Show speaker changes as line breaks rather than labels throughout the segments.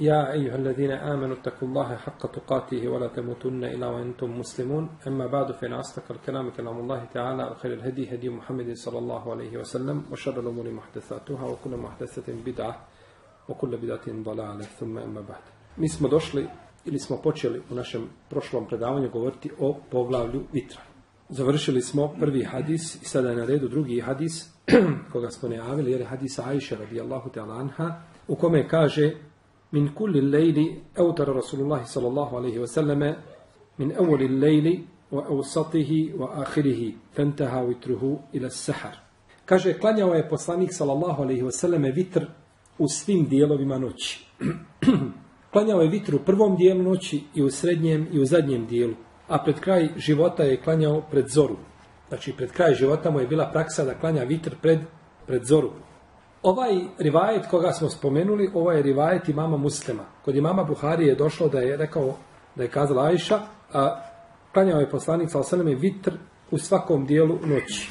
يا أيها الذين آمنوا اتقوا الله حق تقاته ولا تموتن إلا وأنتم مسلمون أما بعد فإن أصدق الكلام كلام الله تعالى وخير الهدي هدي محمد صلى الله عليه وسلم وشر الأمور محدثاتها وكل محدثة بدعة وكل بدعة ضلالة ثم أما بعد Mi smo došli ili smo počeli u našem prošlom predavanju govoriti o poglavlju vitra. Završili smo prvi hadis i sada je na redu drugi hadis koga smo najavili jer je hadis Aisha radijallahu ta'ala anha u kome kaže من كل الليل أوتر رسول الله صلى الله عليه وسلم من أول الليل وأوسطه وآخره فانتهى وتره إلى السحر Kaže, klanjao je poslanik sallallahu alaihi wasallam vitr u svim dijelovima noći. klanjao je vitr u prvom dijelu noći i u srednjem i u zadnjem dijelu. A pred kraj života je klanjao pred zoru. Znači, pred kraj života mu je bila praksa da klanja vitr pred, pred zoru. Ovaj rivajet koga smo spomenuli, ovaj je rivajet imama muslima. Kod imama Buhari je došlo da je rekao, da je kazala Ajša, a klanjao je poslanik sa osaname vitr u svakom dijelu noći.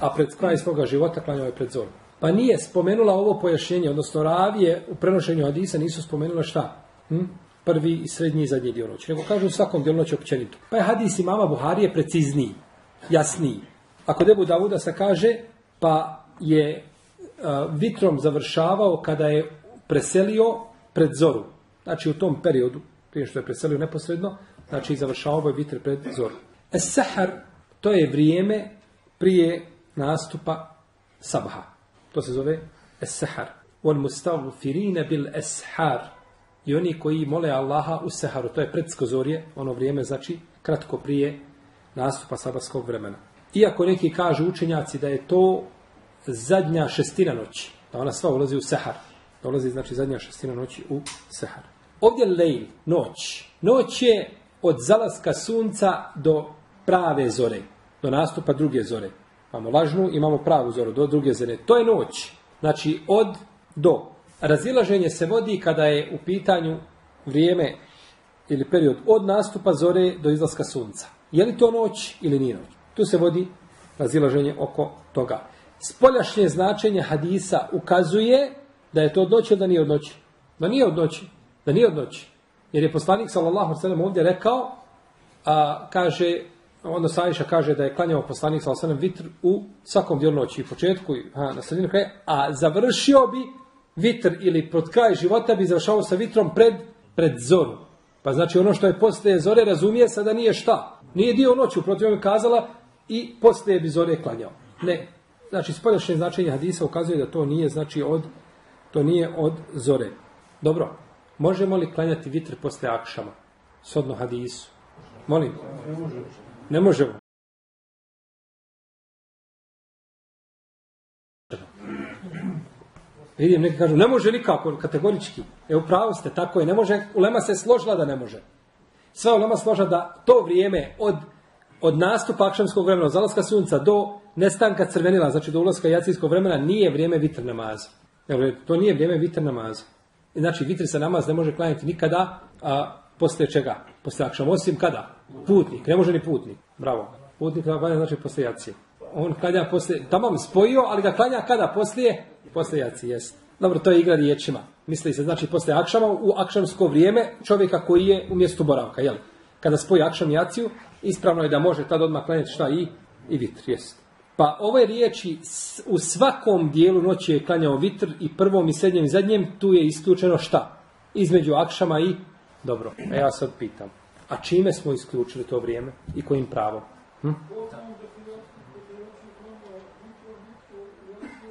A pred kraj svoga života klanjao je pred zoru. Pa nije spomenula ovo pojašnjenje, odnosno ravije u prenošenju hadisa nisu spomenula šta? Hm? Prvi i srednji i zadnji dio noći. Nego kažu u svakom dijelu noći općenito. Pa je hadis imama Buhari je precizniji, jasniji. Ako debu Davuda se kaže, pa je vitrom završavao kada je preselio pred zoru. Znači u tom periodu, prije što je preselio neposredno, znači završavao je vitr pred zoru. Es sahar, to je vrijeme prije nastupa sabha. To se zove es sahar. Wal mustavfirine bil eshar. I oni koji mole Allaha u saharu, to je predskozorje, ono vrijeme znači kratko prije nastupa sabahskog vremena. Iako neki kažu učenjaci da je to zadnja šestina noći. Da ona sva ulazi u sehar. Da ulazi znači zadnja šestina noći u sehar. Ovdje lejl, noć. Noć je od zalaska sunca do prave zore. Do nastupa druge zore. Imamo lažnu, imamo pravu zoru, do druge zore. To je noć. Znači od do. Razilaženje se vodi kada je u pitanju vrijeme ili period od nastupa zore do izlaska sunca. Je li to noć ili nije noć? Tu se vodi razilaženje oko toga spoljašnje značenje hadisa ukazuje da je to od noći da nije od noći. Da nije od noći. Da nije od noći. Jer je poslanik sallallahu sallam ovdje rekao, a, kaže, onda Sajša kaže da je klanjao poslanik sallallahu sallam vitr u svakom dijelu noći. I početku, a, na sredinu kraja, a završio bi vitr ili pod kraj života bi završao sa vitrom pred, pred zoru. Pa znači ono što je poslije zore razumije se da nije šta. Nije dio noći, uprotiv je kazala i poslije bi zore klanjao. Ne, znači spoljašnje značenje hadisa ukazuje da to nije znači od to nije od zore. Dobro. Možemo li klanjati vitr posle akšama? Sodno hadisu. Molim. Ne možemo. Vidim, neki kažu, ne može nikako, kategorički. Evo pravo ste, tako je, ne može, ulema se složila da ne može. Sva ulema složila da to vrijeme od, od nastupa akšamskog vremena, od zalaska sunca do nestanka crvenila, znači do ulaska jacijskog vremena, nije vrijeme vitr namaza. To nije vrijeme vitr namaza. Znači, vitr se namaz ne može klanjati nikada, a poslije čega? Poslije akšama. Osim kada? Putnik. Ne može ni putnik. Bravo. Putnik klanja znači poslije jacije. On klanja poslije, tamo spojio, ali ga klanja kada? Poslije? Poslije jacije, jest. Dobro, to je igra riječima. Misli se, znači, poslije akšama, u akšamsko vrijeme čovjeka koji je u mjestu boravka, jel? Kada spoji akšam i jaciju, ispravno je da može tad odmah klanjati šta i, i vitr, jest. Pa ove riječi u svakom dijelu noći je klanjao vitr i prvom i srednjem i zadnjem, tu je isključeno šta? Između akšama i dobro. A ja sad pitam, a čime smo isključili to vrijeme i kojim pravom? Hm?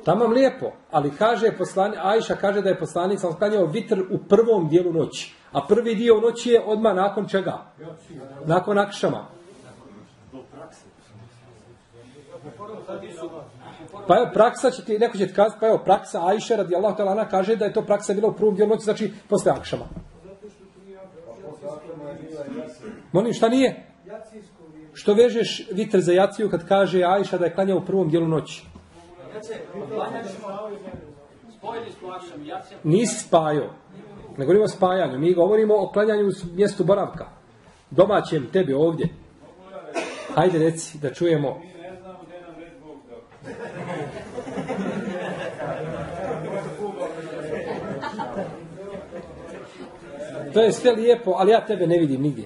Tamam lijepo, ali kaže poslani, Ajša kaže da je poslanik sam klanjao vitr u prvom dijelu noći. A prvi dio noći je odmah nakon čega? Nakon akšama. Pa evo, praksa će ti, neko će ti kazati, pa evo, praksa Ajše radi Allah talana kaže da je to praksa bila u prvom dijelu noći, znači posle akšama. Molim, šta nije? Što vežeš vitr za jaciju kad kaže Ajša da je klanja u prvom dijelu noći? Nisi spajao. Ne govorimo o spajanju. Mi govorimo o klanjanju u mjestu boravka. Domaćem tebi ovdje. Hajde reci da čujemo. To je sve lijepo, ali ja tebe ne vidim nigdje.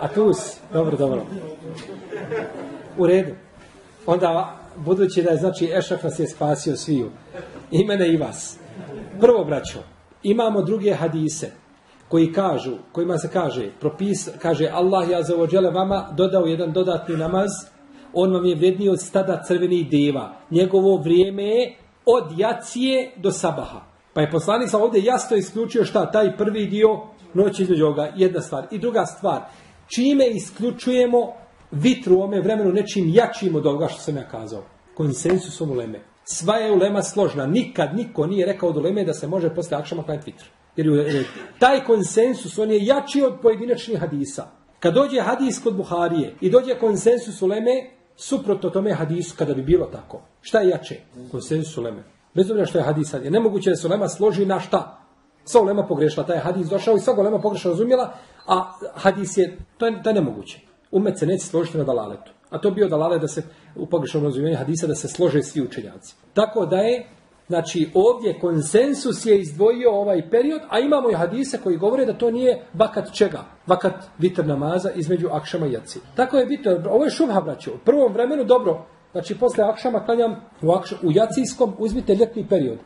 A tu si. Dobro, dobro. U redu. Onda, budući da je, znači, Ešaf nas je spasio sviju. I mene i vas. Prvo, braćo, imamo druge hadise koji kažu, kojima se kaže, propis, kaže Allah ja za vama dodao jedan dodatni namaz, on vam je vredniji od stada crvenih deva. Njegovo vrijeme je od jacije do sabaha. Pa je poslanik ovdje jasno isključio šta taj prvi dio noći između ovoga. Jedna stvar. I druga stvar, čime isključujemo vitru u ome vremenu nečim jačim od ovoga što sam ja kazao. Konsensusom uleme. Sva je ulema složna. Nikad niko nije rekao od uleme da se može posle akšama klanjati vitru. Jer taj konsensus, on je jači od pojedinačnih hadisa. Kad dođe hadis kod Buharije i dođe konsensus uleme, suprotno tome hadisu kada bi bilo tako. Šta je jače? Konsensus uleme. Bez obzira što je hadis je nemoguće da se ulema složi na šta? Sva ulema pogrešila, taj hadis došao i sva ulema pogrešno razumjela, a hadis je, to je, to je nemoguće. Umet se neće složiti na dalaletu. A to bio dalale da se, u pogrešnom razumijenju hadisa, da se slože svi učenjaci. Tako da je, znači ovdje konsensus je izdvojio ovaj period, a imamo i hadise koji govore da to nije vakat čega? Vakat vitr namaza između akšama i jaci. Tako je bitno, ovo je šubha braćo. U prvom vremenu dobro, znači posle akšama klanjam u, u jacijskom, uzmite ljetni period.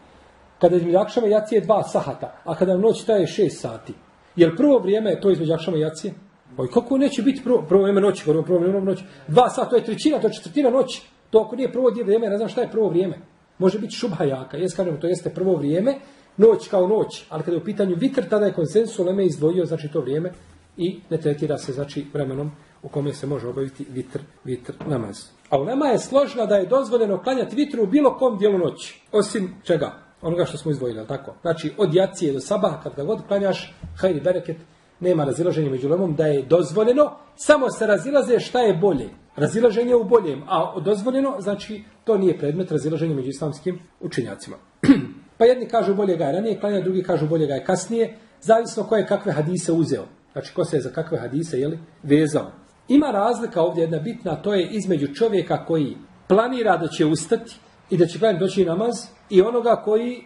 Kada između akšama i jacije je dva sahata, a kada noć traje šest sati. Jer prvo vrijeme je to između akšama i jacije? Pa kako neće biti prvo, prvo vrijeme noći, prvo, prvo vrijeme noći. Dva sata, to je trećina, to je četvrtina noći. To ako nije prvo vrijeme, ne znam šta je prvo vrijeme. Može biti šubha jaka. Jes kažemo, to jeste prvo vrijeme, noć kao noć. Ali kada je u pitanju vitr, tada je konsensus Leme izdvojio znači to vrijeme i ne tretira se znači vremenom u kome se može obaviti vitr, vitr namaz. A nama je složna da je dozvoljeno klanjati vitru u bilo kom dijelu noći. Osim čega? Onoga što smo izdvojili, tako? Znači, od jacije do sabaha, kad ga god klanjaš, hajdi bereket, nema razilaženja među lemom da je dozvoljeno, samo se razilaze šta je bolje. Razilaženje u boljem, a dozvoljeno, znači, to nije predmet razilaženja među islamskim učenjacima. pa jedni kažu bolje ga je ranije klanja, drugi kažu bolje ga je kasnije, zavisno ko je kakve hadise uzeo. Znači, ko se je za kakve hadise, jeli, vezao. Ima razlika ovdje jedna bitna, to je između čovjeka koji planira da će ustati i da će klanjati doći namaz i onoga koji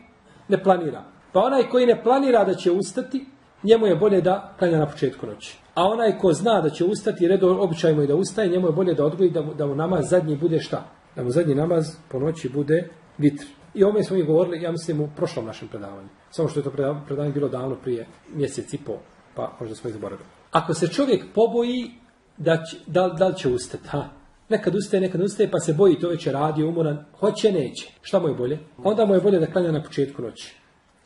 ne planira. Pa onaj koji ne planira da će ustati, njemu je bolje da klanja na početku noći. A onaj ko zna da će ustati, redo običaj je da ustaje, njemu je bolje da odgoji da mu, da mu namaz zadnji bude šta? Da mu zadnji namaz po noći bude vitr. I o ovome smo mi govorili, ja mislim, u prošlom našem predavanju. Samo što je to predavanje bilo davno prije mjesec i pol, pa možda smo ih zaboravili. Ako se čovjek poboji da, će, da, da li će ustati, ha? Nekad ustaje, nekad ustaje, pa se boji to već je radio, umoran, hoće, neće. Šta mu je bolje? Onda mu je bolje da klanja na početku noći.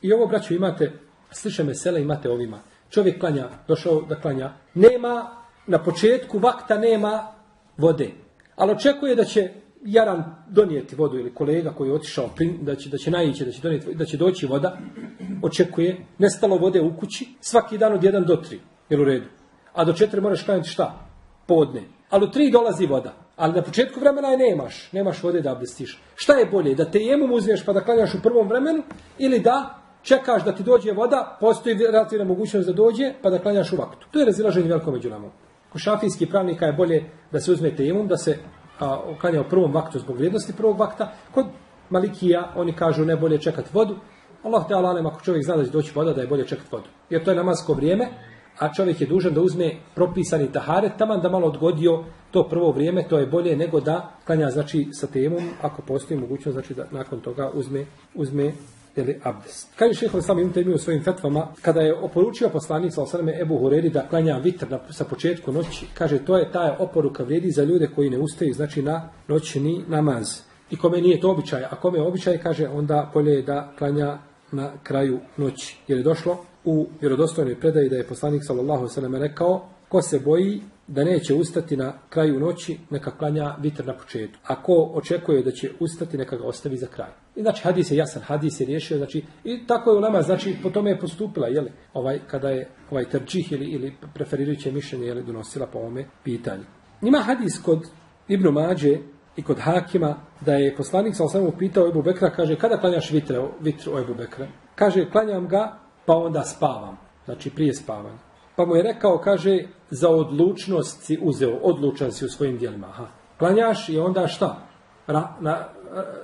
I ovo, braću, imate Slične mesele imate ovima. Čovjek klanja, došao da klanja. Nema, na početku vakta nema vode. Ali očekuje da će Jaran donijeti vodu ili kolega koji je otišao da će, da će naići, da će, donijeti, da će doći voda. Očekuje. Nestalo vode u kući. Svaki dan od jedan do tri. Jel u redu? A do četiri moraš klanjati šta? Podne. Ali u tri dolazi voda. Ali na početku vremena je nemaš. Nemaš vode da abdestiš. Šta je bolje? Da te jemom uzmeš pa da klanjaš u prvom vremenu ili da čekaš da ti dođe voda, postoji relativna mogućnost da dođe, pa da klanjaš u vaktu. To je razilaženje veliko među nama. Kod šafijskih pravnika je bolje da se uzme tejemum, da se a, klanja u prvom vaktu zbog vrijednosti prvog vakta. Kod Malikija oni kažu ne bolje čekati vodu. Allah te alalem, ako čovjek zna da će doći voda, da je bolje čekati vodu. Jer to je namasko vrijeme, a čovjek je dužan da uzme propisani taharet, taman da malo odgodio to prvo vrijeme, to je bolje nego da klanja znači sa temom, ako postoji mogućnost znači da nakon toga uzme, uzme ili abdest. Kaže šeho sam im u svojim fetvama, kada je oporučio poslanik sa osaname Ebu Hureri da klanja vitr na, sa početku noći, kaže to je ta oporuka vrijedi za ljude koji ne ustaju, znači na noćni namaz. I kome nije to običaj, a kome je običaj, kaže onda bolje je da klanja na kraju noći. Jer je došlo u vjerodostojnoj predaji da je poslanik sallallahu sallam rekao, ko se boji da neće ustati na kraju noći, neka klanja vitr na početku. Ako očekuje da će ustati, neka ga ostavi za kraj. I znači hadis je jasan, hadis je riješio, znači i tako je ulema, znači po tome je postupila, jeli, ovaj, kada je ovaj trčih ili, ili preferirajuće mišljenje, jeli, donosila po ovome pitanju. Ima hadis kod Ibn Mađe, i kod Hakima da je poslanik sa osam upitao Ebu Bekra, kaže, kada klanjaš vitre, vitru Ebu Bekra? Kaže, klanjam ga, pa onda spavam. Znači, prije spavanja. Pa mu je rekao, kaže, za odlučnost si uzeo, odlučan si u svojim dijelima. Aha. Klanjaš i onda šta? Ra, na,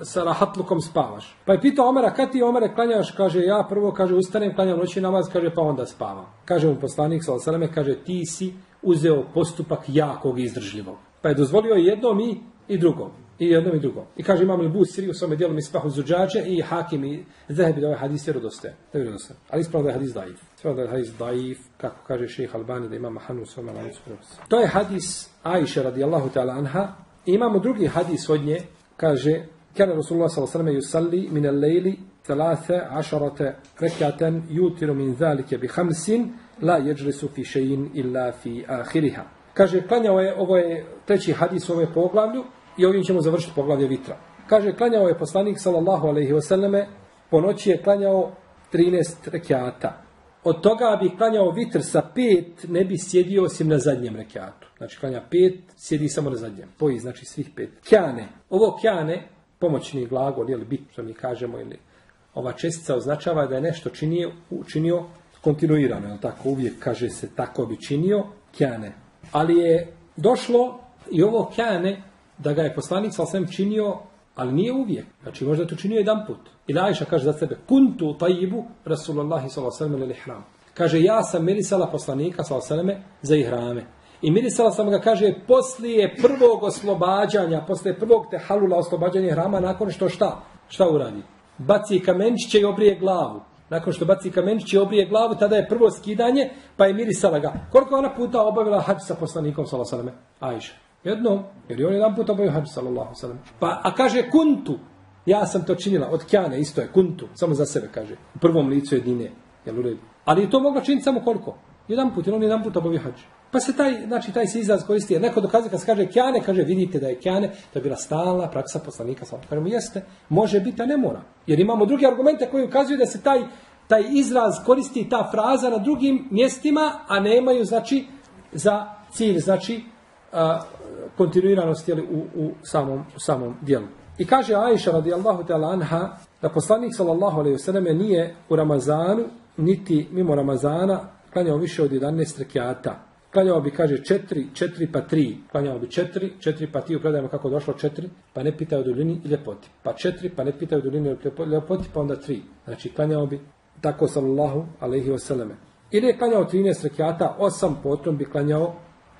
sa rahatlukom spavaš. Pa je pitao Omera, kad ti Omere klanjaš? Kaže, ja prvo, kaže, ustanem, klanjam noći namaz, kaže, pa onda spavam. Kaže mu poslanik, sa osaleme, kaže, ti si uzeo postupak jakog i izdržljivog. Pa je dozvolio jednom i, i drugom. I jedno i drugo. I kaže imam li Busiri u svome dijelu Mispahu Zuđađe i Hakim i Zehebi da ovaj hadis je rodoste. Da je Ali ispravo da je hadis daif. Ispravo da je hadis daif, kako kaže šejh Albani da ima Mahanu u svome lancu prenosa. To je hadis Aisha radijallahu ta'ala anha. I imamo drugi hadis od nje, kaže Kana Rasulullah sallallahu alejhi ve yusalli min al-layli 13 rak'atan yutiru min zalika bi khamsin la yajlisu fi shay'in illa fi akhiriha. Kaže klanjao je ovo je treći hadis u ovom poglavlju i ovim ćemo završiti poglavlje vitra. Kaže, klanjao je poslanik sallallahu alaihi wasallame, po noći je klanjao 13 rekiata. Od toga bi klanjao vitr sa pet, ne bi sjedio osim na zadnjem rekiatu. Znači, klanja pet, sjedi samo na zadnjem. Poji, znači svih pet. Kjane. Ovo kjane, pomoćni glagol, ili bit, što mi kažemo, ili ova čestica označava da je nešto činio, učinio kontinuirano, je tako? Uvijek kaže se tako bi činio, kjane. Ali je došlo i ovo kjane da ga je poslanik sa osvijem činio, ali nije uvijek. Znači možda je to činio jedan put. I Ajša kaže za sebe, kuntu tajibu Rasulullahi sa osvijem ili ihram. Kaže, ja sam mirisala poslanika sa osvijem za ihrame. I mirisala sam ga, kaže, poslije prvog oslobađanja, poslije prvog tehalula oslobađanja hrama, nakon što šta? Šta uradi? Baci kamenčiće i obrije glavu. Nakon što baci kamenčiće i obrije glavu, tada je prvo skidanje, pa je mirisala ga. Koliko ona puta obavila hađ sa poslanikom, sallallahu Ajša. Jedno, jer je on jedan put obavio hađ, sallallahu sallam. Pa, a kaže kuntu, ja sam to činila, od kjane, isto je, kuntu, samo za sebe kaže. U prvom licu jedine, jel u redu. Ali je to mogla činiti samo koliko? Jedan put, jer on jedan put obavio. Pa se taj, znači, taj se izraz koristi, jer neko dokazuje kad se kaže kjane, kaže vidite da je kjane, to je bila stalna praksa poslanika, samo kažemo jeste, može biti, a ne mora. Jer imamo druge argumente koji ukazuju da se taj, taj izraz koristi, ta fraza na drugim mjestima, a nemaju, znači, za cilj, znači, a, kontinuiranost jeli, u, u, samom, u samom dijelu. I kaže Aisha radijallahu ta'ala anha da poslanik sallallahu alaihi wasallam nije u Ramazanu niti mimo Ramazana klanjao više od 11 rekiata. Klanjao bi, kaže, 4, 4 pa 3. Klanjao bi 4, 4 pa 3 u kako došlo 4, pa ne pitaju duljini i ljepoti. Pa 4, pa ne pitaju duljini i ljepoti, pa onda 3. Znači, klanjao bi tako sallallahu alaihi wasallam. Ili je klanjao 13 rekiata, 8 potom bi klanjao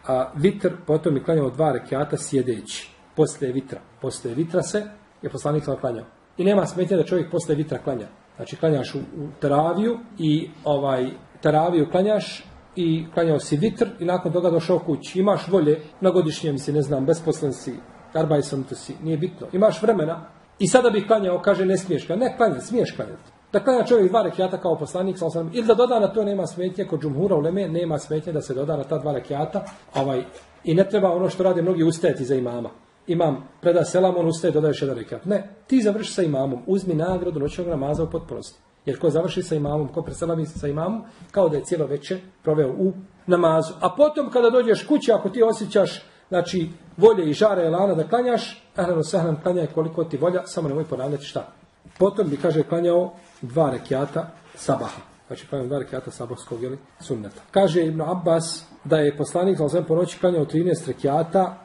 a vitr, potom je klanjao dva rekiata sjedeći, posle vitra. Posle vitra se je poslanik sam klanjao. I nema smetnje da čovjek posle vitra klanja. Znači klanjaš u, u teraviju i ovaj teraviju klanjaš i klanjao si vitr i nakon toga došao kući. Imaš volje, na godišnjem si, ne znam, besposlen si, arbajsom to si, nije bitno. Imaš vremena i sada bih klanjao, kaže ne smiješ klanjati. Ne klanjati, smiješ klanjati. Da klanja čovjek dva rekiata kao poslanik, sa ili da doda na to nema smetnje, kod džumhura u Leme nema smetnje da se doda na ta dva rekiata, ovaj, i ne treba ono što rade mnogi ustajati za imama. Imam, preda selam, on ustaje, dodaješ jedan rekiat. Ne, ti završi sa imamom, uzmi nagradu noćnog namaza u potpunosti. Jer ko završi sa imamom, ko preselami sa imamom, kao da je cijelo večer proveo u namazu. A potom kada dođeš kući, ako ti osjećaš znači, volje i žare elana da klanjaš, ehlano sehlan klanjaj koliko ti volja, samo nemoj ponavljati šta. Potom bi, kaže, klanjao dva rekiata sabaha. Znači, klanjao dva rekiata sabahskog, jeli, sunneta. Kaže Ibn Abbas da je poslanik, za po noći klanjao 13 rekiata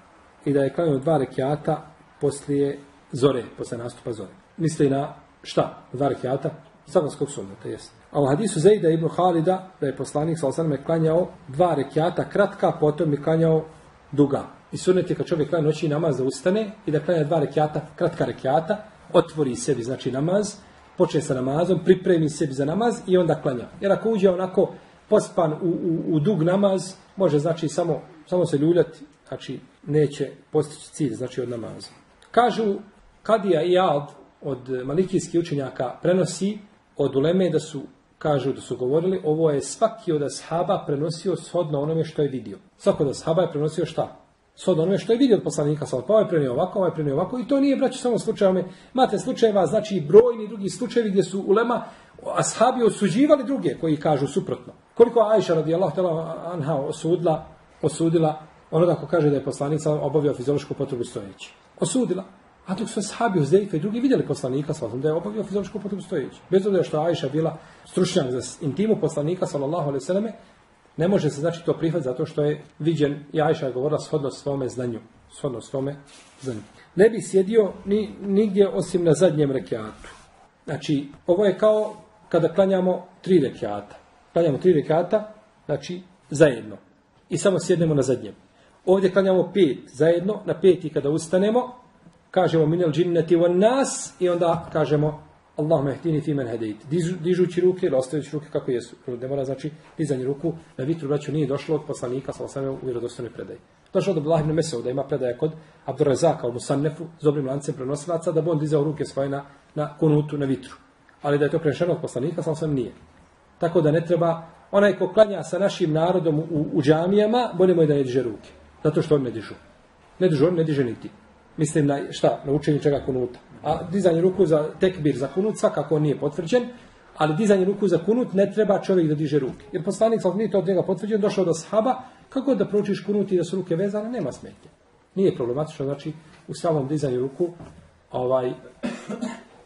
i da je klanjao dva rekiata poslije zore, poslije nastupa zore. Misli na šta? Dva rekiata sabahskog sunneta, jest. A u hadisu Zejda ibn Halida da je poslanik sa osaname klanjao dva rekiata kratka, potom je klanjao duga. I sunnet je kad čovjek klanja noći namaz da ustane i da klanja dva rekiata, kratka rekiata, otvori sebi znači namaz, počne sa namazom, pripremi sebi za namaz i onda klanja. Jer ako uđe onako pospan u, u, u dug namaz, može znači samo, samo se ljuljati, znači neće postići cilj znači od namaza. Kažu Kadija i Ad od malikijskih učenjaka prenosi od uleme da su kažu da su govorili, ovo je svaki od ashaba prenosio shodno onome što je vidio. Svako od ashaba je prenosio šta? Sod onome što je vidio od poslanika, sa pa ovaj prenio ovako, ovaj prenio ovako, i to nije, braći, samo slučajeve. Imate slučajeva, znači brojni drugi slučajevi gdje su ulema ashabi osuđivali druge koji kažu suprotno. Koliko Ajša radijallahu ta'ala anha osudila, osudila onoga ko kaže da je poslanica obavio fiziološku potrebu stojeći. Osudila. A dok su sahabi Uzdejka i drugi vidjeli poslanika sallallahu da je obavio fiziološku potrebu stojeći. Bez obzira što je Ajša bila stručnjak za intimu poslanika sallallahu alejhi ve selleme, ne može se znači to prihvatiti zato što je viđen i Ajša govorila shodno svome znanju, shodno svome znanju. Ne bi sjedio ni nigdje osim na zadnjem rekiatu. Znači, ovo je kao kada klanjamo tri rekiata. Klanjamo tri rekiata, znači zajedno. I samo sjednemo na zadnjem. Ovdje klanjamo pet zajedno, na peti kada ustanemo, kažemo minel džinneti van nas i onda kažemo Allahumma htini fi men hedejt. Dižući ruke ili ostajući ruke kako jesu. Ne mora znači dizanje ruku na vitru braću nije došlo od poslanika sa osam u vjerodostojnoj predaji. Došlo od Abdullah ibn Mesud da ima predaja kod Abdurrazaka u Musannefu s dobrim lancem prenosilaca da bi on dizao ruke svoje na, na kunutu na vitru. Ali da je to prenešeno od poslanika sa osam nije. Tako da ne treba onaj ko klanja sa našim narodom u, u džamijama, bolje mu je da ne diže ruke. Zato što on ne dižu. Ne dižu, on ne diže niti. Mislim na šta? Na čega kunuta. A dizanje ruku za tekbir za kunut svakako nije potvrđen, ali dizanje ruku za kunut ne treba čovjek da diže ruke. Jer poslanik sam nije to od njega potvrđen, došao do sahaba, kako da proučiš kunut i da su ruke vezane, nema smetnje. Nije problematično, znači u samom dizanju ruku, ovaj,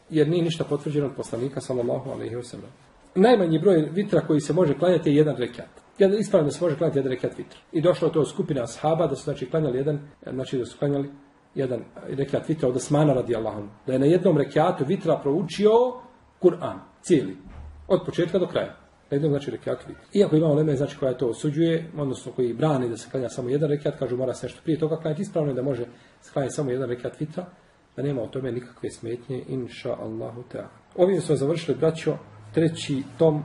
jer nije ništa potvrđeno od poslanika, sallallahu alaihi wa sallam. Najmanji broj vitra koji se može klanjati je jedan rekat. Jedan ispravno se može klanjati jedan rekat vitra. I došlo to skupina sahaba da su znači klanjali jedan, znači da su klanjali jedan rekiat vitra od Osmana radi Allahom, da je na jednom rekiatu vitra proučio Kur'an, cijeli, od početka do kraja. Na jednom znači rekiat vitra. Iako imamo leme, znači koja to osuđuje, odnosno koji brani da se klanja samo jedan rekiat, kažu mora se nešto prije toga klanjati, ispravno da može se klanjati samo jedan rekiat vitra, da nema o tome nikakve smetnje, inša Allahu ta'ala. Ovim smo završili, braćo, treći tom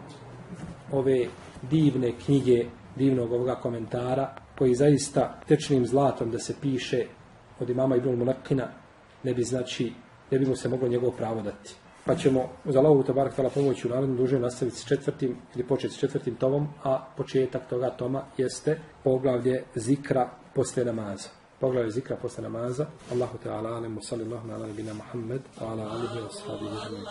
ove divne knjige, divnog ovoga komentara, koji zaista tečnim zlatom da se piše od imama Ibn Munakina ne bi znači ne bi mu se moglo njegovo pravo dati. Pa ćemo uz Allahovu tabarak tala pomoći u narednom nastaviti s četvrtim ili početi s četvrtim tomom, a početak toga toma jeste poglavlje zikra posle namaza. Poglavlje zikra posle namaza. Allahu Teala alemu sallallahu ala nabina Muhammed, ala alihi wa sahbihi